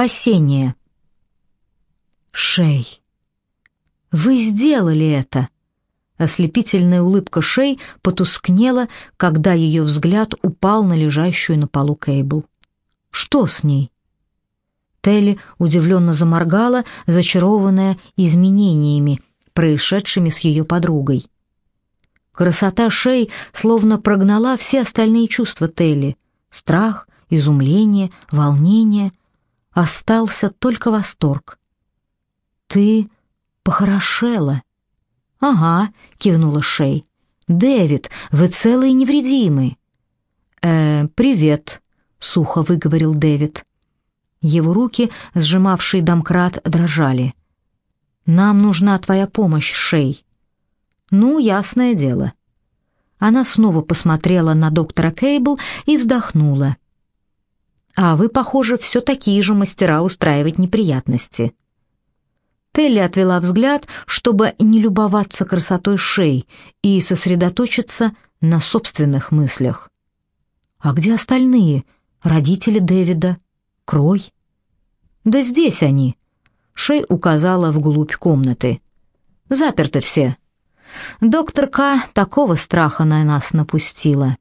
спасение. Шей. Вы сделали это. Ослепительная улыбка Шей потускнела, когда ее взгляд упал на лежащую на полу Кейбл. Что с ней? Телли удивленно заморгала, зачарованная изменениями, происшедшими с ее подругой. Красота Шей словно прогнала все остальные чувства Телли — страх, изумление, волнение. Остался только восторг. «Ты похорошела». «Ага», — кивнула Шей. «Дэвид, вы целые невредимы». «Э, привет», — сухо выговорил Дэвид. Его руки, сжимавшие домкрат, дрожали. «Нам нужна твоя помощь, Шей». «Ну, ясное дело». Она снова посмотрела на доктора Кейбл и вздохнула. «А вы, похоже, все такие же мастера устраивать неприятности». Телли отвела взгляд, чтобы не любоваться красотой шеи и сосредоточиться на собственных мыслях. «А где остальные? Родители Дэвида? Крой?» «Да здесь они», — Шей указала вглубь комнаты. «Заперты все. Доктор К. такого страха на нас напустила».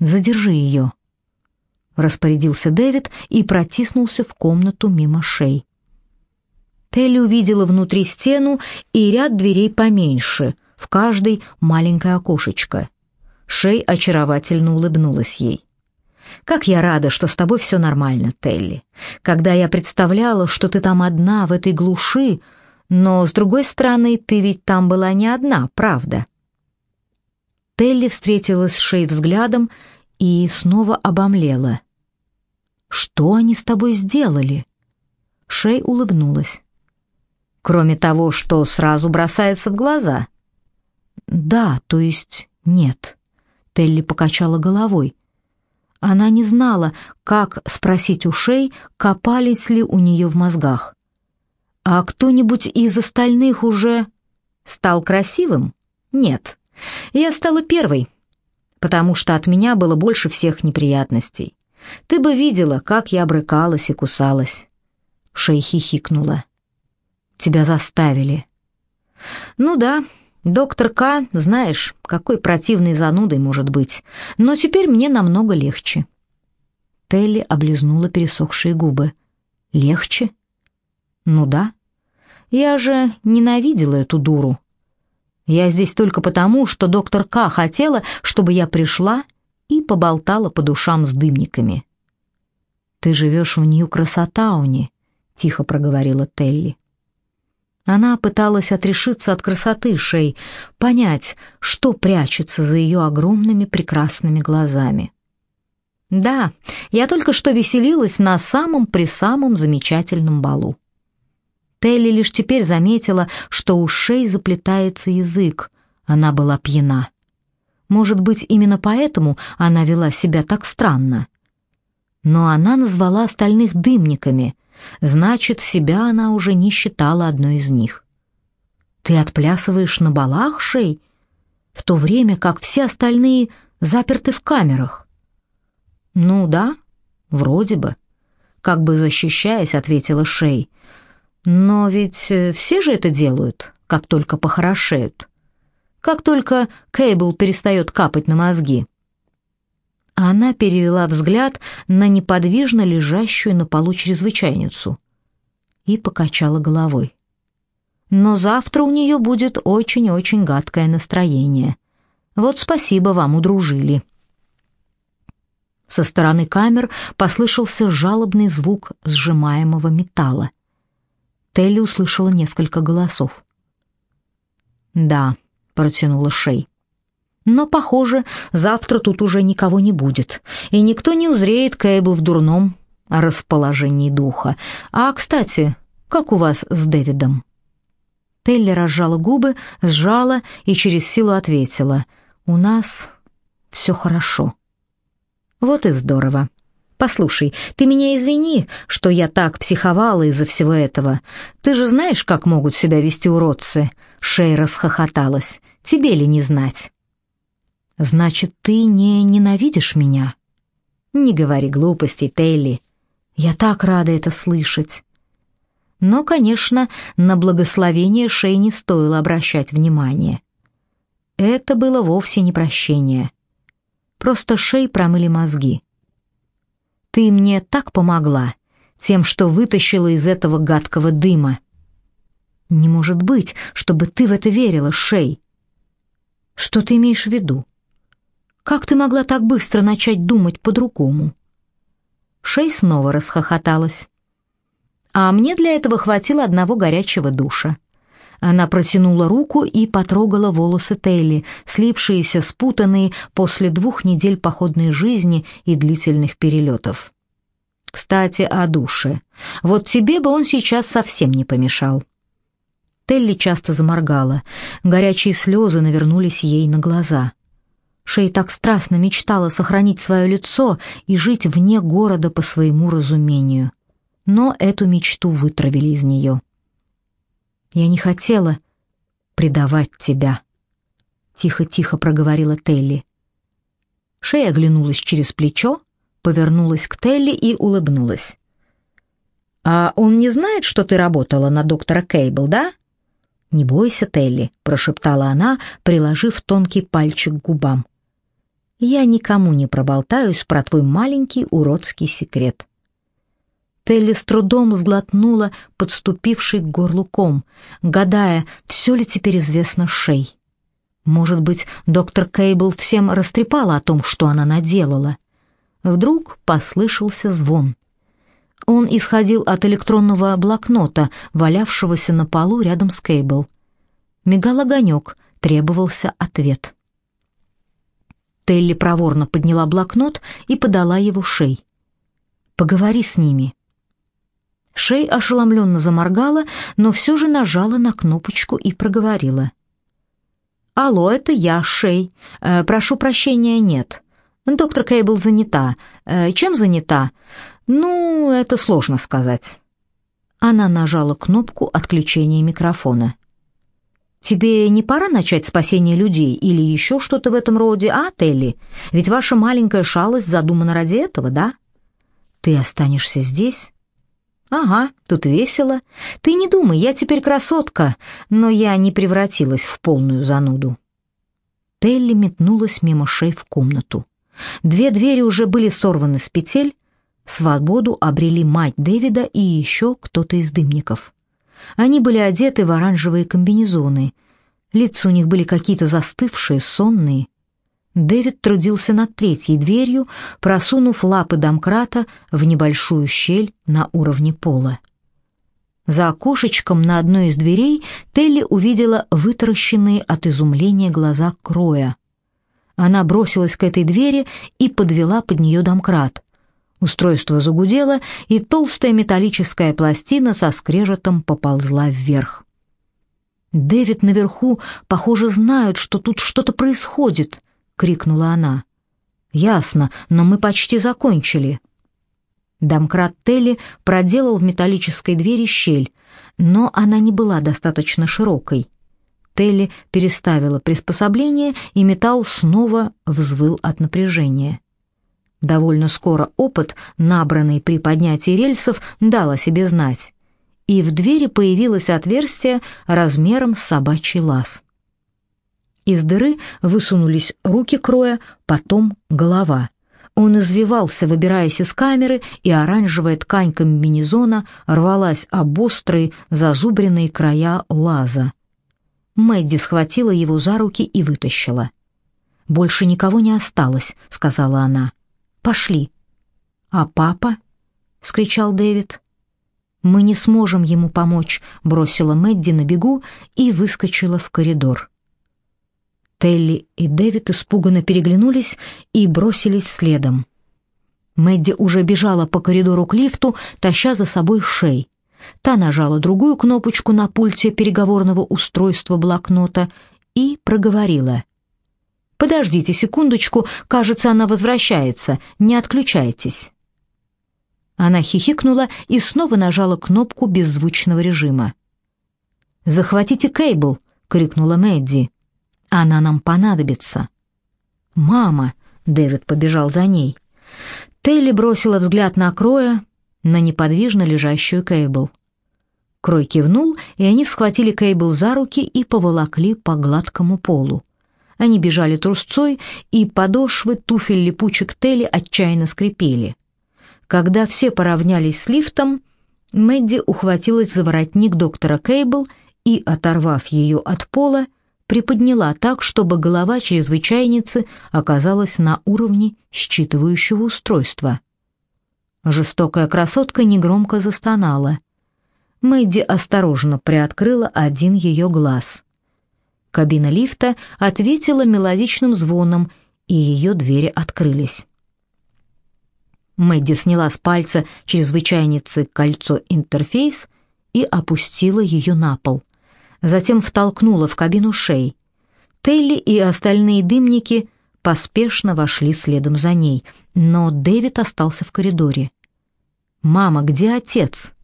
«Задержи ее», — распорядился Дэвид и протиснулся в комнату мимо Шей. Телли увидела внутри стену и ряд дверей поменьше, в каждой маленькое окошечко. Шей очаровательно улыбнулась ей. «Как я рада, что с тобой все нормально, Телли. Когда я представляла, что ты там одна в этой глуши, но, с другой стороны, ты ведь там была не одна, правда?» Телли встретилась с Шей взглядом и снова обомлела. «Что они с тобой сделали?» Шей улыбнулась кроме того, что сразу бросается в глаза. Да, то есть нет. Телли покачала головой. Она не знала, как спросить у Шей, копались ли у нее в мозгах. А кто-нибудь из остальных уже стал красивым? Нет. Я стала первой, потому что от меня было больше всех неприятностей. Ты бы видела, как я брыкалась и кусалась. Шей хихикнула. Тебя заставили. Ну да, доктор К, знаешь, какой противной занудой может быть. Но теперь мне намного легче. Телли облизнула пересохшие губы. Легче? Ну да. Я же ненавидела эту дуру. Я здесь только потому, что доктор К хотела, чтобы я пришла и поболтала по душам с дымниками. Ты живешь в Нью-Красотауне, тихо проговорила Телли. Она пыталась отрешиться от красоты Шей, понять, что прячется за ее огромными прекрасными глазами. Да, я только что веселилась на самом-пресамом замечательном балу. Телли лишь теперь заметила, что у Шей заплетается язык. Она была пьяна. Может быть, именно поэтому она вела себя так странно. Но она назвала остальных дымниками — Значит, себя она уже не считала одной из них. Ты отплясываешь на балах, Шей, в то время как все остальные заперты в камерах. Ну да, вроде бы, как бы защищаясь, ответила Шей. Но ведь э, все же это делают, как только похорошеют. Как только Кейбл перестает капать на мозги. Она перевела взгляд на неподвижно лежащую на полу чрезвычайницу и покачала головой. Но завтра у нее будет очень-очень гадкое настроение. Вот спасибо вам, удружили. Со стороны камер послышался жалобный звук сжимаемого металла. Телли услышала несколько голосов. «Да», — протянула Шей. Но, похоже, завтра тут уже никого не будет, и никто не узреет Кейбл в дурном расположении духа. А, кстати, как у вас с Дэвидом?» Телли разжала губы, сжала и через силу ответила. «У нас все хорошо». «Вот и здорово. Послушай, ты меня извини, что я так психовала из-за всего этого. Ты же знаешь, как могут себя вести уродцы?» Шей расхохоталась. «Тебе ли не знать?» Значит, ты не ненавидишь меня? Не говори глупостей, Телли. Я так рада это слышать. Но, конечно, на благословение Шей не стоило обращать внимание. Это было вовсе не прощение. Просто Шей промыли мозги. Ты мне так помогла, тем, что вытащила из этого гадкого дыма. Не может быть, чтобы ты в это верила, Шей. Что ты имеешь в виду? Как ты могла так быстро начать думать по-другому? Шей снова расхохоталась. А мне для этого хватило одного горячего душа. Она протянула руку и потрогала волосы Телли, слипшиеся, спутанные после двух недель походной жизни и длительных перелетов. Кстати, о душе. Вот тебе бы он сейчас совсем не помешал. Телли часто заморгала. Горячие слезы навернулись ей на глаза. Шей так страстно мечтала сохранить свое лицо и жить вне города по своему разумению. Но эту мечту вытравили из нее. «Я не хотела предавать тебя», — тихо-тихо проговорила Телли. Шей оглянулась через плечо, повернулась к Телли и улыбнулась. «А он не знает, что ты работала на доктора Кейбл, да?» «Не бойся, Телли», — прошептала она, приложив тонкий пальчик к губам. «Я никому не проболтаюсь про твой маленький уродский секрет». Телли с трудом сглотнула подступивший к горлу ком, гадая, все ли теперь известно Шей. Может быть, доктор Кейбл всем растрепала о том, что она наделала. Вдруг послышался звон. Он исходил от электронного блокнота, валявшегося на полу рядом с Кейбл. Мигал огонек, требовался ответ. Телли проворно подняла блокнот и подала его Шей. «Поговори с ними». Шей ошеломленно заморгала, но все же нажала на кнопочку и проговорила. «Алло, это я, Шей. Э, прошу прощения, нет. Доктор Кейбл занята. Э, чем занята? Ну, это сложно сказать. Она нажала кнопку отключения микрофона. Тебе не пора начать спасение людей или еще что-то в этом роде, а, Телли? Ведь ваша маленькая шалость задумана ради этого, да? Ты останешься здесь? Ага, тут весело. Ты не думай, я теперь красотка, но я не превратилась в полную зануду. Телли метнулась мимо шей в комнату. Две двери уже были сорваны с петель, свободу обрели мать Дэвида и еще кто-то из дымников. Они были одеты в оранжевые комбинезоны, лица у них были какие-то застывшие, сонные. Дэвид трудился над третьей дверью, просунув лапы домкрата в небольшую щель на уровне пола. За окошечком на одной из дверей Телли увидела вытаращенные от изумления глаза Кроя. Она бросилась к этой двери и подвела под нее домкрат. Устройство загудело, и толстая металлическая пластина со скрежетом поползла вверх. «Дэвид наверху, похоже, знают, что тут что-то происходит», — крикнула она. «Ясно, но мы почти закончили». Домкрат Телли проделал в металлической двери щель, но она не была достаточно широкой. Телли переставила приспособление, и металл снова взвыл от напряжения. Довольно скоро опыт, набранный при поднятии рельсов, дал о себе знать, и в двери появилось отверстие размером с собачий лаз. Из дыры высунулись руки Кроя, потом голова. Он извивался, выбираясь из камеры, и оранжевая ткань комбинезона рвалась об острые зазубренные края лаза. Мэдди схватила его за руки и вытащила. «Больше никого не осталось», — сказала она. «Пошли». «А папа?» — вскричал Дэвид. «Мы не сможем ему помочь», — бросила Мэдди на бегу и выскочила в коридор. Телли и Дэвид испуганно переглянулись и бросились следом. Мэдди уже бежала по коридору к лифту, таща за собой шей. Та нажала другую кнопочку на пульте переговорного устройства блокнота и проговорила. «Подождите секундочку, кажется, она возвращается, не отключайтесь». Она хихикнула и снова нажала кнопку беззвучного режима. «Захватите Кейбл!» — крикнула Мэдди. «Она нам понадобится». «Мама!» — Дэвид побежал за ней. Телли бросила взгляд на Кроя, на неподвижно лежащую Кейбл. Крой кивнул, и они схватили Кейбл за руки и поволокли по гладкому полу. Они бежали трусцой, и подошвы туфель липучек Телли отчаянно скрипели. Когда все поравнялись с лифтом, Мэдди ухватилась за воротник доктора Кейбл и, оторвав ее от пола, приподняла так, чтобы голова чрезвычайницы оказалась на уровне считывающего устройства. Жестокая красотка негромко застонала. Мэдди осторожно приоткрыла один ее глаз. Кабина лифта ответила мелодичным звоном, и ее двери открылись. Мэдди сняла с пальца чрезвычайницы кольцо-интерфейс и опустила ее на пол. Затем втолкнула в кабину шей. Тейли и остальные дымники поспешно вошли следом за ней, но Дэвид остался в коридоре. «Мама, где отец?»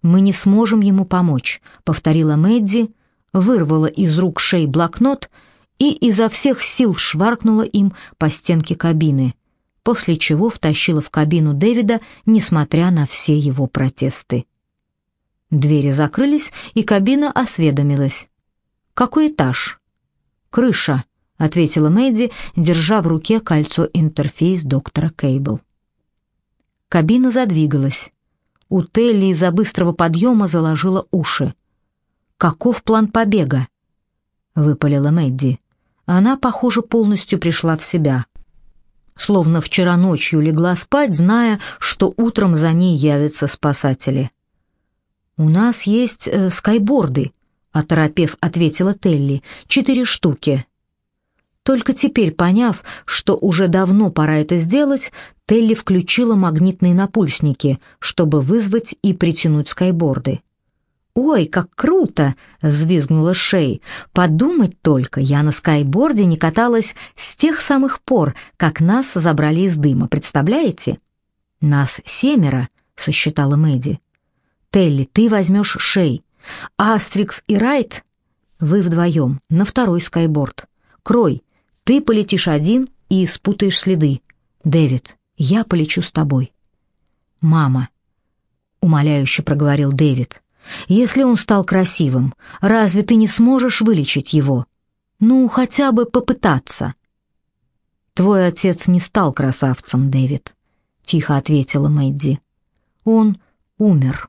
«Мы не сможем ему помочь», — повторила Мэдди, вырвала из рук шей блокнот и изо всех сил шваркнула им по стенке кабины — после чего втащила в кабину Дэвида, несмотря на все его протесты. Двери закрылись, и кабина осведомилась. «Какой этаж?» «Крыша», — ответила Мэдди, держа в руке кольцо-интерфейс доктора Кейбл. Кабина задвигалась. У Телли из-за быстрого подъема заложила уши. «Каков план побега?» — выпалила Мэдди. Она, похоже, полностью пришла в себя словно вчера ночью легла спать, зная, что утром за ней явятся спасатели. «У нас есть э, скайборды», — оторопев, ответила Телли, — «четыре штуки». Только теперь, поняв, что уже давно пора это сделать, Телли включила магнитные напульсники, чтобы вызвать и притянуть скайборды. «Ой, как круто!» — взвизгнула Шей. «Подумать только, я на скайборде не каталась с тех самых пор, как нас забрали из дыма, представляете?» «Нас семеро», — сосчитала Мэдди. «Телли, ты возьмешь Шей. Астрикс и Райт вы вдвоем, на второй скайборд. Крой, ты полетишь один и спутаешь следы. Дэвид, я полечу с тобой». «Мама», — умоляюще проговорил Дэвид, — если он стал красивым, разве ты не сможешь вылечить его? Ну, хотя бы попытаться. Твой отец не стал красавцем, Дэвид, тихо ответила Мэдди. Он умер.